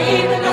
even